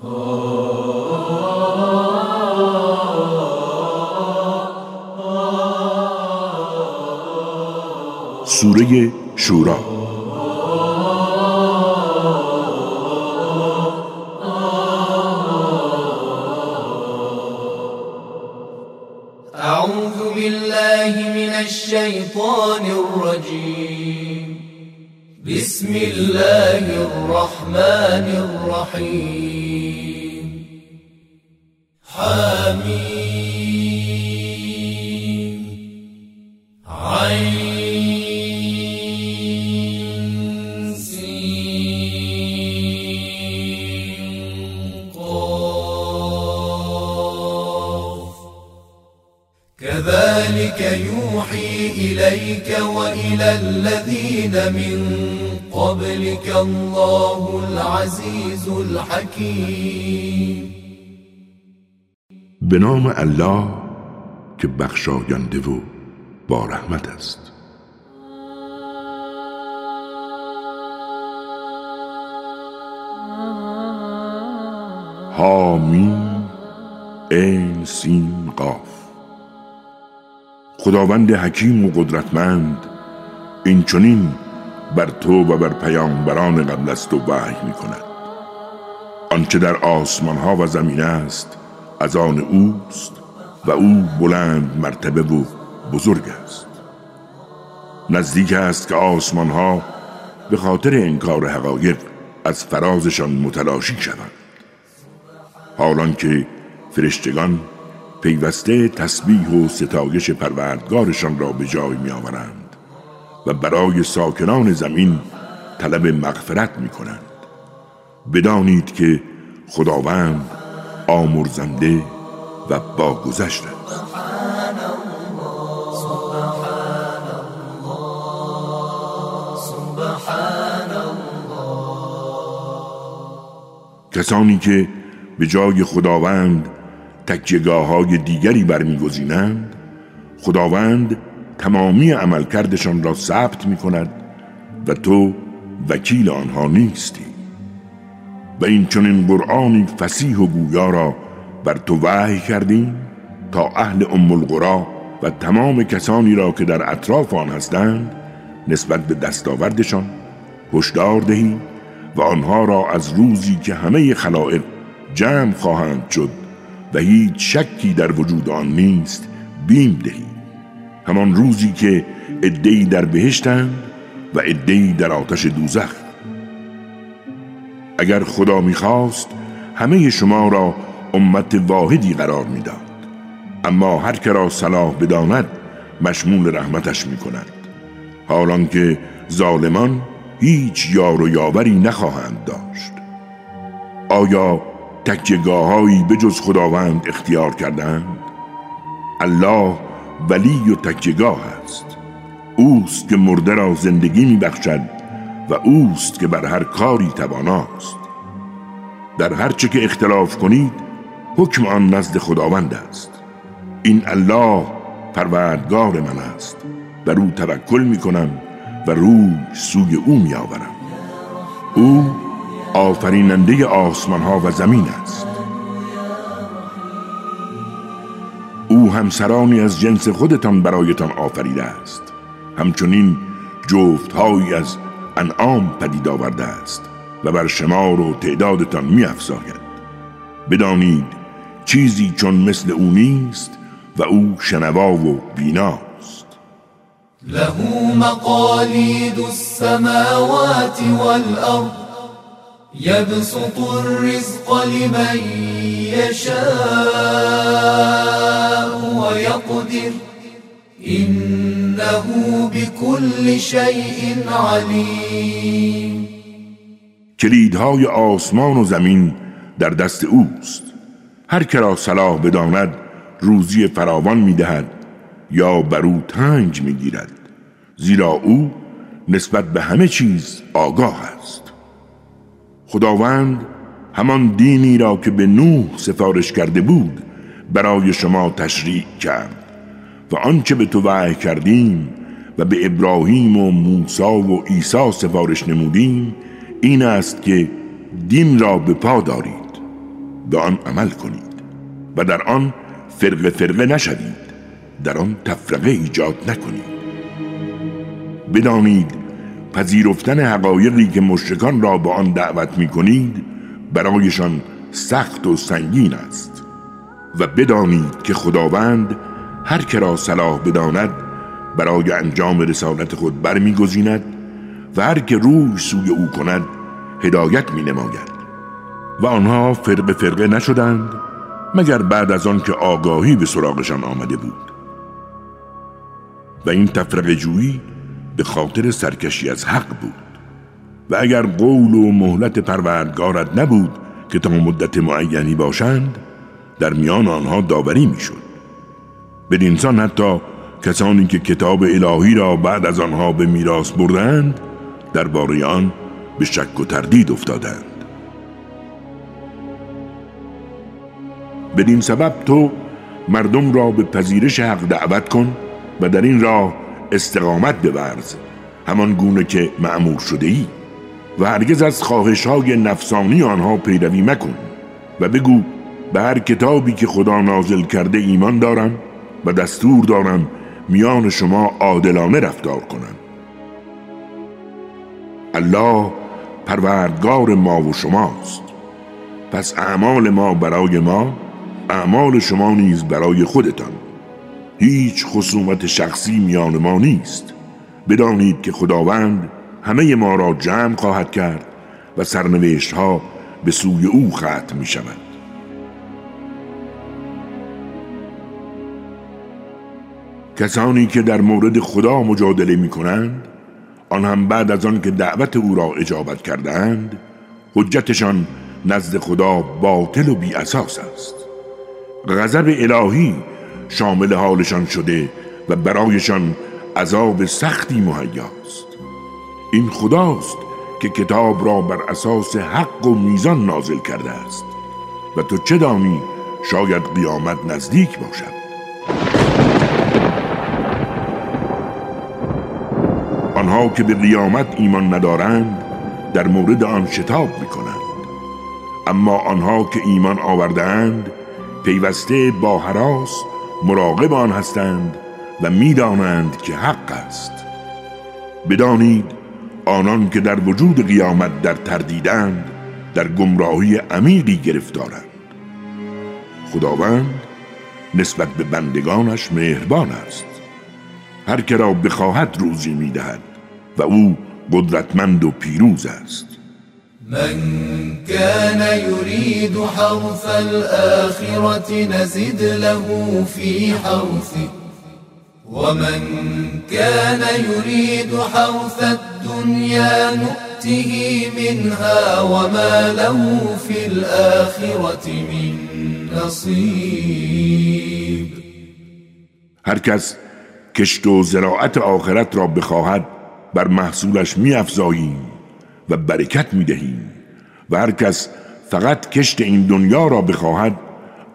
سوره شورا أعوذ بالله من الشيطان الرجيم. بسم الله الرحمن الرحيم. إليك وإلى الذين من قبلك الله العزيز الحكيم. به نام الله که بخشاینده و با رحمت است. حامیم این سین قاف. خداوند حکیم و قدرتمند. این چنین بر تو و بر پیامبران قبل از تو وحی می کند آنچه در آسمان ها و زمین است از آن اوست و او بلند مرتبه و بزرگ است. نزدیک است که آسمان ها به خاطر انکار حقایق از فرازشان متلاشی شوند. حالان که فرشتگان پیوسته تسبیح و ستایش پروردگارشان را به جای می آورند و برای ساکنان زمین طلب مغفرت می کنند بدانید که خداوند آمرزنده و باگذشت است. کسانی که به جای خداوند تکیگاه های دیگری برمیگزینند. خداوند تمامی عملکردشان را ثبت می کند و تو وکیل آنها نیستی. و این چنین قرآنی فسیح و گویا را بر تو وحی کردیم تا اهل ام القرا و تمام کسانی را که در اطراف آن هستند نسبت به دستاوردشان هشدار دهی و آنها را از روزی که همه خلائق جمع خواهند شد و هیچ شکی در وجود آن نیست بیم دهی. همان روزی که ادهی در بهشتند و ادهی در آتش دوزخ. اگر خدا می‌خواست همه شما را امت واحدی قرار می‌داد. اما هر که را صلاح بداند مشمول رحمتش می‌کند. حالان که ظالمان هیچ یار و یاوری نخواهند داشت. آیا تکیگاههایی به جز خداوند اختیار کردند؟ الله ولی و تکیگاه است. اوست که مرده را زندگی میبخشد و اوست که بر هر کاری تواناست. در هر چه که اختلاف کنید حکم آن نزد خداوند است. این الله پروردگار من است. بر او توکل می کنم و روی سوی او می آورم او آفریننده آسمان ها و زمین است. او همسرانی از جنس خودتان برایتان آفریده است. همچنین جفتهایی از انعام پدید آورده است و بر شمار و تعدادتان می افزاید بدانید چیزی چون مثل او نیست و او شنوا و بیناست. له مقاليد السماوات والأرض. يبسط الرزق لمن يشاء ويقدر. إنه بكل شيء عليم. کلیدهای آسمان و زمین در دست اوست. هر که را صلاح بداند روزی فراوان می‌دهد یا بر او تنج می‌گیرد. زیرا او نسبت به همه چیز آگاه است. خداوند همان دینی را که به نوح سفارش کرده بود برای شما تشریع کرد و آنچه به تو وحی کردیم و به ابراهیم و موسی و عیسی سفارش نمودیم این است که دین را به پا دارید به آن عمل کنید و در آن فرقه فرقه نشوید در آن تفرقه ایجاد نکنید. بدانید پذیرفتن حقایقی که مشرکان را به آن دعوت می کنید برایشان سخت و سنگین است و بدانید که خداوند هر که را صلاح بداند برای انجام رسالت خود برمیگزیند و هر که روی سوی او کند هدایت می نماید و آنها فرق فرقه نشدند مگر بعد از آن که آگاهی به سراغشان آمده بود. و این تفرق جویی به خاطر سرکشی از حق بود. و اگر قول و مهلت پروردگارت نبود که تا مدت معینی باشند در میان آنها داوری می‌شد. بدینسان حتی کسانی که کتاب الهی را بعد از آنها به میراث بردند درباره آن به شک و تردید افتادند. بدین سبب تو مردم را به پذیرش حق دعوت کن و در این راه استقامت بورز همان گونه که معمور شده ای و هرگز از خواهش های نفسانی آنها پیروی مکن. و بگو به هر کتابی که خدا نازل کرده ایمان دارم و دستور دارم میان شما عادلانه رفتار کنم. الله پروردگار ما و شماست. پس اعمال ما برای ما اعمال شما نیز برای خودتان. هیچ خصومت شخصی میان ما نیست. بدانید که خداوند همه ما را جمع خواهد کرد و سرنوشت ها به سوی او ختم می شود کسانی که در مورد خدا مجادله می کنند آن هم بعد از آن که دعوت او را اجابت کردند حجتشان نزد خدا باطل و بی اساس است. غضب الهی شامل حالشان شده و برایشان عذاب سختی مهیاست. این خداست که کتاب را بر اساس حق و میزان نازل کرده است. و تو چه دانی شاید قیامت نزدیک باشد. آنها که به قیامت ایمان ندارند در مورد آن شتاب می‌کنند. اما آنها که ایمان آوردهاند پیوسته با حراس مراقب آن هستند و می‌دانند که حق است. بدانید آنان که در وجود قیامت در تردیدند در گمراهی عمیقی گرفتارند. خداوند نسبت به بندگانش مهربان است. هر که را بخواهد روزی می‌دهد و او قدرتمند و پیروز است. من كان يريد حرث الآخرة نزد له في حرثه. ومن كان يريد حرث الدنيا نؤته منها وما له في الآخرة من نصيب. هر کس کشت و زراعت آخرت را بخواهد بر محصولش می افزاییم و برکت می دهیم و هر کس فقط کشت این دنیا را بخواهد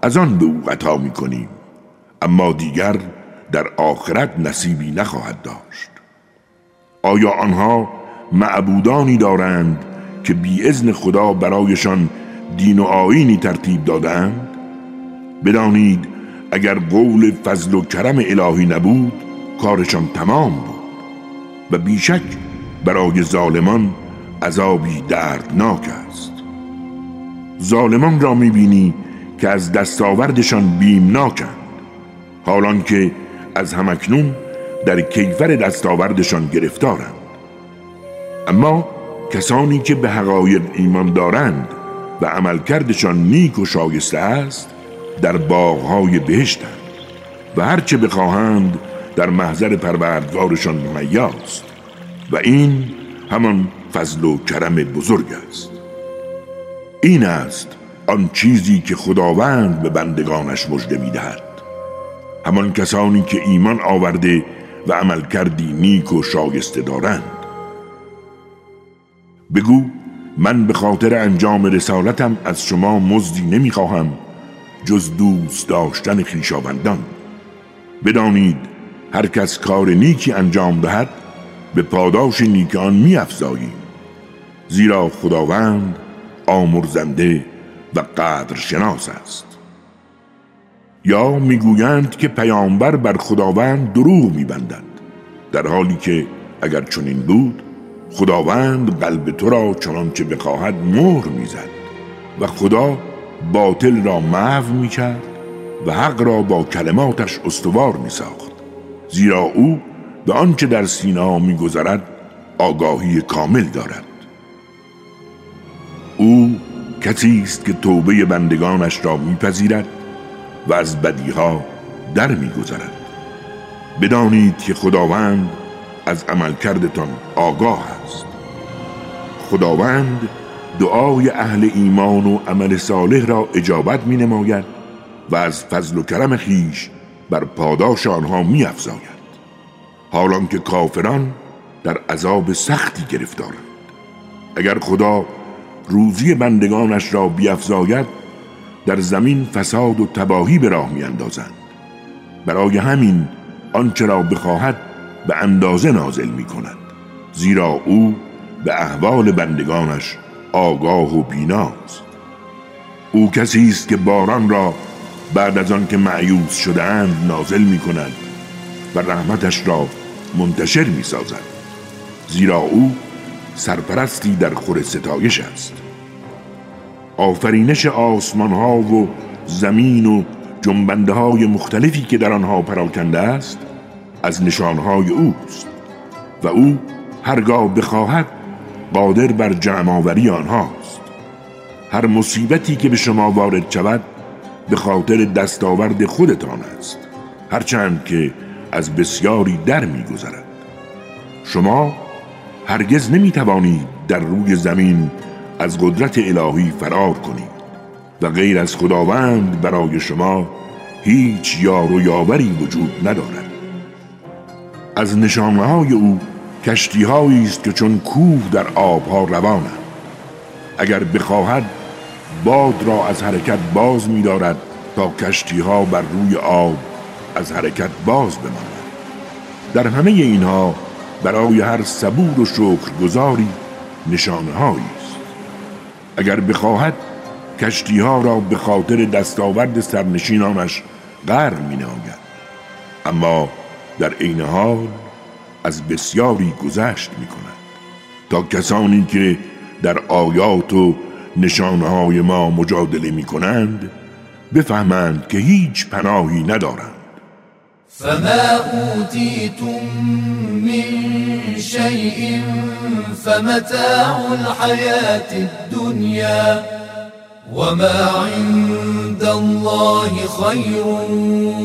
از آن به او عطا می کنیم اما دیگر در آخرت نصیبی نخواهد داشت آیا آنها معبودانی دارند که بی ازن خدا برایشان دین و آینی ترتیب دادند؟ بدانید اگر قول فضل و کرم الهی نبود کارشان تمام بود و بیشک برای ظالمان عذابی دردناک است. ظالمان را می‌بینی که از دستاوردشان بیمناکند. حالان که از همکنون در کیفر دستاوردشان گرفتارند. اما کسانی که به حقایق ایمان دارند و عملکردشان نیک و شایسته است در باغهای بهشتند و هرچه بخواهند در محضر پروردگارشان ممیاست و این همان فضل و کرم بزرگ است. این است آن چیزی که خداوند به بندگانش مژده می‌دهد. همان کسانی که ایمان آورده و عمل کردی نیک و شایسته دارند. بگو من به خاطر انجام رسالتم از شما مزدی نمی‌خواهم جز دوست داشتن خیشاوندان بدانید هر کس کار نیکی انجام دهد به پاداش نیکان می افزاییم زیرا خداوند آمرزنده و قدر شناس است. یا می‌گویند که پیامبر بر خداوند دروغ میبندد در حالی که اگر چنین بود خداوند قلب تو را چنان که بخواهد مهر می‌زد و خدا باطل را محو می‌کرد و حق را با کلماتش استوار میساخت. زیرا او به آنچه در سینا میگذرد آگاهی کامل دارد. او کسی است که توبه بندگانش را میپذیرد و از بدیها در میگذرد. بدانید که خداوند از عملکردتان آگاه است. خداوند دعای اهل ایمان و عمل صالح را اجابت می نماید و از فضل و کرم خیش بر پاداش آنها می افزاید حالان که کافران در عذاب سختی گرفتارند. اگر خدا روزی بندگانش را بیافزاید در زمین فساد و تباهی به راه میاندازند. برای همین آنچه را بخواهد به اندازه نازل می کند زیرا او به احوال بندگانش آگاه و بیناست او کسی است که باران را بعد از آن که معیوز شدهاند نازل می کند و رحمتش را منتشر می سازد زیرا او سرپرستی در خور ستایش است. آفرینش آسمان ها و زمین و جنبنده های مختلفی که در آنها پراکنده است از نشانهای اوست و او هرگاه بخواهد قادر بر جمعآوری آنهاست. هر مصیبتی که به شما وارد شود به خاطر دستاورد خودتان است هرچند که از بسیاری در میگذرد. شما هرگز نمی توانید در روی زمین از قدرت الهی فرار کنید و غیر از خداوند برای شما هیچ یار و یاوری وجود ندارد. از نشانه های او کشتی است که چون کوه در آبها روانند. اگر بخواهد باد را از حرکت باز می دارد تا کشتی ها بر روی آب از حرکت باز بماند. در همه اینها برای هر صبور و شکرگزاری نشانه است. اگر بخواهد کشتی ها را به خاطر دستاورد سرنشینانش غرق می. اما در عین حال از بسیاری گذشت می کند تا کسانی که در آیات و نشانه های ما مجادله می کنند بفهمند که هیچ پناهی ندارند. فما اوتیتم من شیء فمتاع الحیات الدنیا وما عند الله خير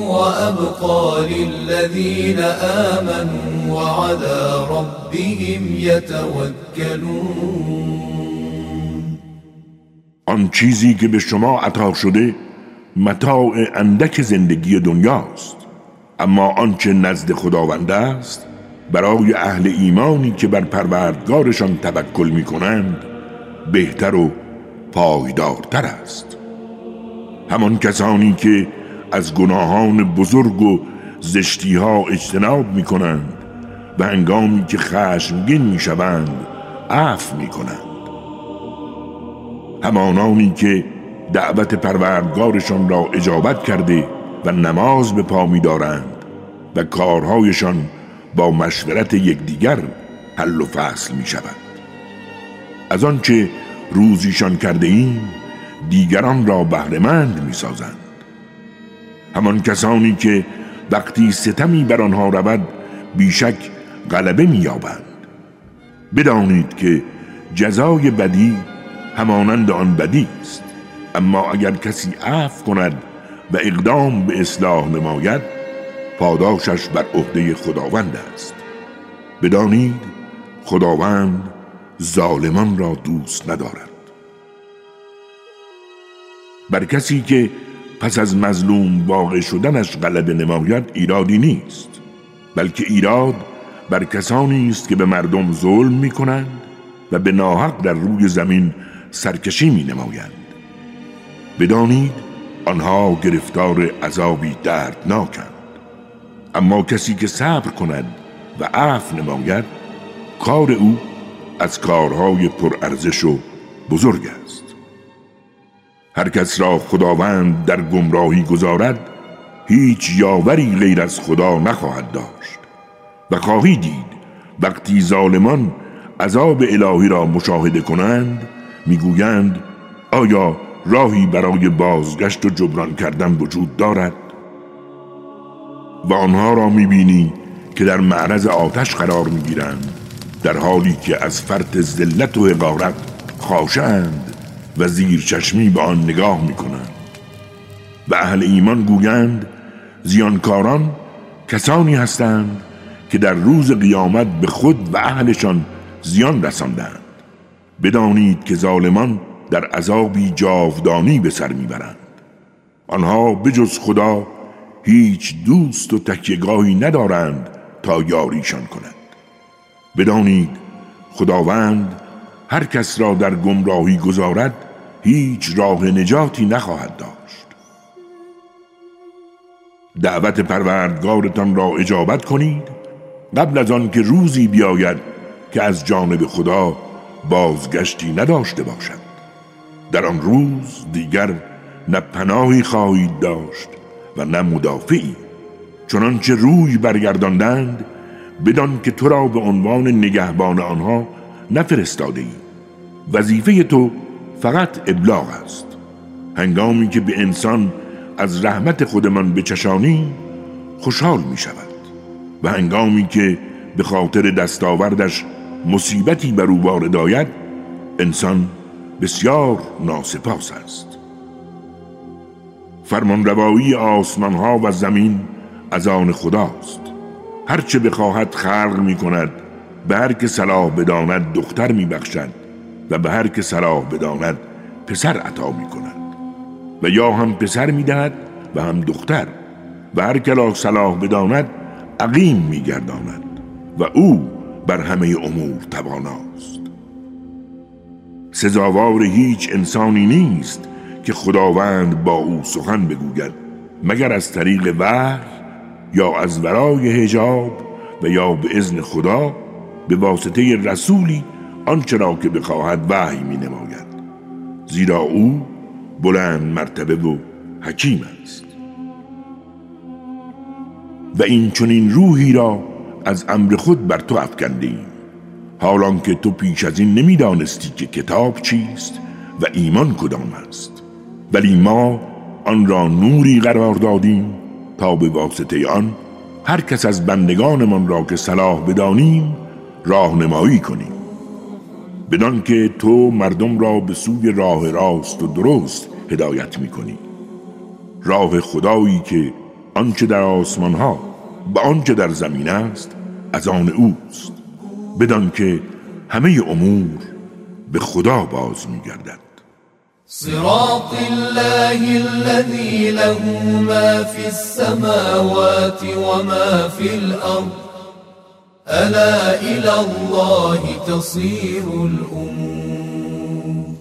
وأبقى للذين آمنوا وعلى ربهم يتوكلون. آن چیزی که به شما عطا شده متاع اندک زندگی دنیاست اما آنچه نزد خداوند است برای اهل ایمانی که بر پروردگارشان توکل می کنند بهتر و پایدارتر است. همان کسانی که از گناهان بزرگ و زشتی ها اجتناب می کنند و انگامی که خشمگین می شوند عف می کنند همانانی که دعوت پروردگارشان را اجابت کرده و نماز به پا می دارند و کارهایشان با مشورت یکدیگر حل و فصل می شود از آنچه روزیشان کرده ایم دیگران را بهرهمند می سازند همان کسانی که وقتی ستمی بر آنها رود بیشک غلبه مییابند. بدانید که جزای بدی همانند آن بدی است. اما اگر کسی عفو کند و اقدام به اصلاح نماید پاداشش بر عهده خداوند است. بدانید خداوند ظالمان را دوست ندارد. بر کسی که پس از مظلوم واقع شدنش غلبه نماید ایرادی نیست بلکه ایراد بر کسانی است که به مردم ظلم می کنند و به ناحق در روی زمین سرکشی می نمایند بدانید آنها گرفتار عذابی دردناکند. اما کسی که صبر کند و عفو نماید کار او از کارهای پرارزش و بزرگ است. هر کس را خداوند در گمراهی گذارد هیچ یاوری غیر از خدا نخواهد داشت و خواهی دید وقتی ظالمان عذاب الهی را مشاهده کنند می‌گویند آیا راهی برای بازگشت و جبران کردن وجود دارد؟ و آنها را می‌بینی که در معرض آتش قرار می‌گیرند در حالی که از فرط ذلت و حقارت خاشند و زیر چشمی به آن نگاه می‌کنند. و اهل ایمان گویند زیانکاران کسانی هستند که در روز قیامت به خود و اهلشان زیان رساندند. بدانید که ظالمان در عذابی جاودانی به سر می‌برند. آنها بجز خدا هیچ دوست و تکیگاهی ندارند تا یاریشان کند بدانید خداوند هر کس را در گمراهی گذارد هیچ راه نجاتی نخواهد داشت. دعوت پروردگارتان را اجابت کنید قبل از آن که روزی بیاید که از جانب خدا بازگشتی نداشته باشد. در آن روز دیگر نه پناهی خواهید داشت و نه مدافعی. چنانچه روی برگرداندند بدان که تو را به عنوان نگهبان آنها نفرستاده ای وظیفه تو فقط ابلاغ است. هنگامی که به انسان از رحمت خودمان بچشانی خوشحال می شود و هنگامی که به خاطر دستاوردش مصیبتی بر او وارد آید انسان بسیار ناسپاس است. فرمانروایی آسمان ها و زمین از آن خداست. هرچه بخواهد خلق می کند به هر که صلاح بداند دختر می بخشد و به هر که صلاح بداند پسر عطا می کند و یا هم پسر می دهد و هم دختر و هر که را صلاح بداند عقیم می گرداند و او بر همه امور تواناست. سزاوار هیچ انسانی نیست که خداوند با او سخن بگوید مگر از طریق وحی یا از ورای هجاب و یا به ازن خدا به واسطه رسولی آنچه را که بخواهد وحی می نماید زیرا او بلند مرتبه و حکیم است. و این چنین روحی را از امر خود بر تو افکنده ایم حالان که تو پیش از این نمی‌دانستی که کتاب چیست و ایمان کدام است. ولی ما آن را نوری قرار دادیم تا به واسطه آن هر کس از بندگانمان را که صلاح بدانیم راهنمایی کنیم. بدان که تو مردم را به سوی راه راست و درست هدایت می‌کنی. راه خدایی که آنچه در آسمان ها و آنچه در زمین است از آن اوست. بدان که همه امور به خدا باز میگردد. صراط الله الذي له ما في السماوات وما في الأرض. ألا إلى الله تصير الأمور.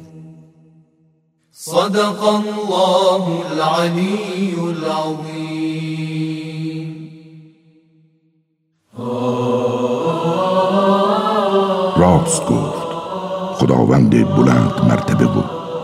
صدق الله العلي العظيم. راست گفت خداوند بلند مرتبه بود.